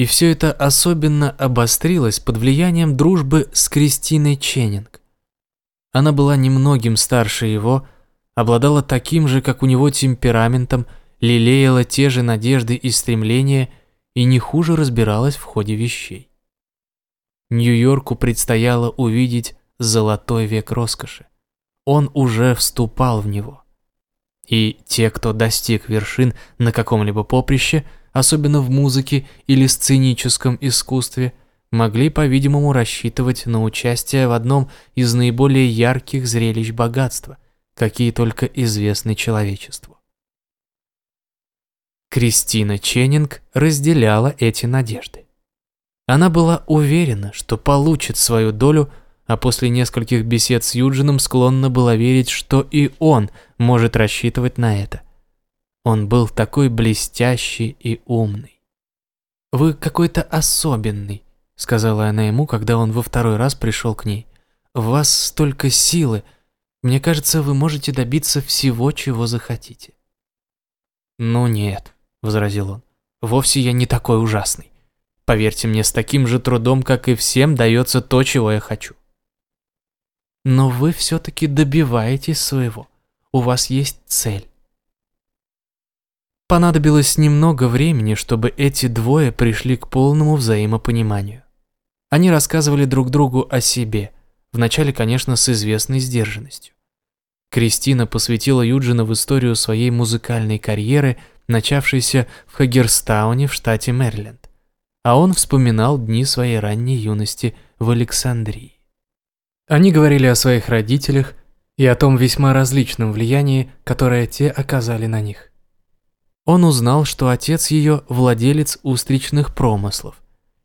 И все это особенно обострилось под влиянием дружбы с Кристиной Ченнинг. Она была немногим старше его, обладала таким же, как у него, темпераментом, лелеяла те же надежды и стремления и не хуже разбиралась в ходе вещей. Нью-Йорку предстояло увидеть золотой век роскоши. Он уже вступал в него. И те, кто достиг вершин на каком-либо поприще – особенно в музыке или сценическом искусстве, могли, по-видимому, рассчитывать на участие в одном из наиболее ярких зрелищ богатства, какие только известны человечеству. Кристина Ченнинг разделяла эти надежды. Она была уверена, что получит свою долю, а после нескольких бесед с Юджином склонна была верить, что и он может рассчитывать на это. Он был такой блестящий и умный. «Вы какой-то особенный», — сказала она ему, когда он во второй раз пришел к ней. «В вас столько силы. Мне кажется, вы можете добиться всего, чего захотите». «Ну нет», — возразил он, — «вовсе я не такой ужасный. Поверьте мне, с таким же трудом, как и всем, дается то, чего я хочу». «Но вы все-таки добиваетесь своего. У вас есть цель. Понадобилось немного времени, чтобы эти двое пришли к полному взаимопониманию. Они рассказывали друг другу о себе, вначале, конечно, с известной сдержанностью. Кристина посвятила Юджина в историю своей музыкальной карьеры, начавшейся в Хагерстауне в штате Мэриленд, а он вспоминал дни своей ранней юности в Александрии. Они говорили о своих родителях и о том весьма различном влиянии, которое те оказали на них он узнал, что отец ее владелец устричных промыслов,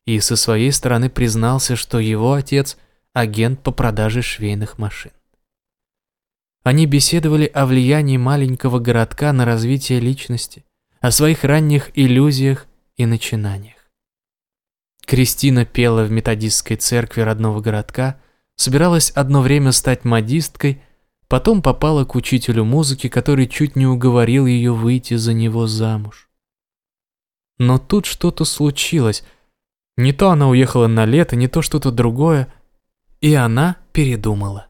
и со своей стороны признался, что его отец – агент по продаже швейных машин. Они беседовали о влиянии маленького городка на развитие личности, о своих ранних иллюзиях и начинаниях. Кристина пела в методистской церкви родного городка, собиралась одно время стать модисткой – Потом попала к учителю музыки, который чуть не уговорил ее выйти за него замуж. Но тут что-то случилось. Не то она уехала на лето, не то что-то другое, и она передумала.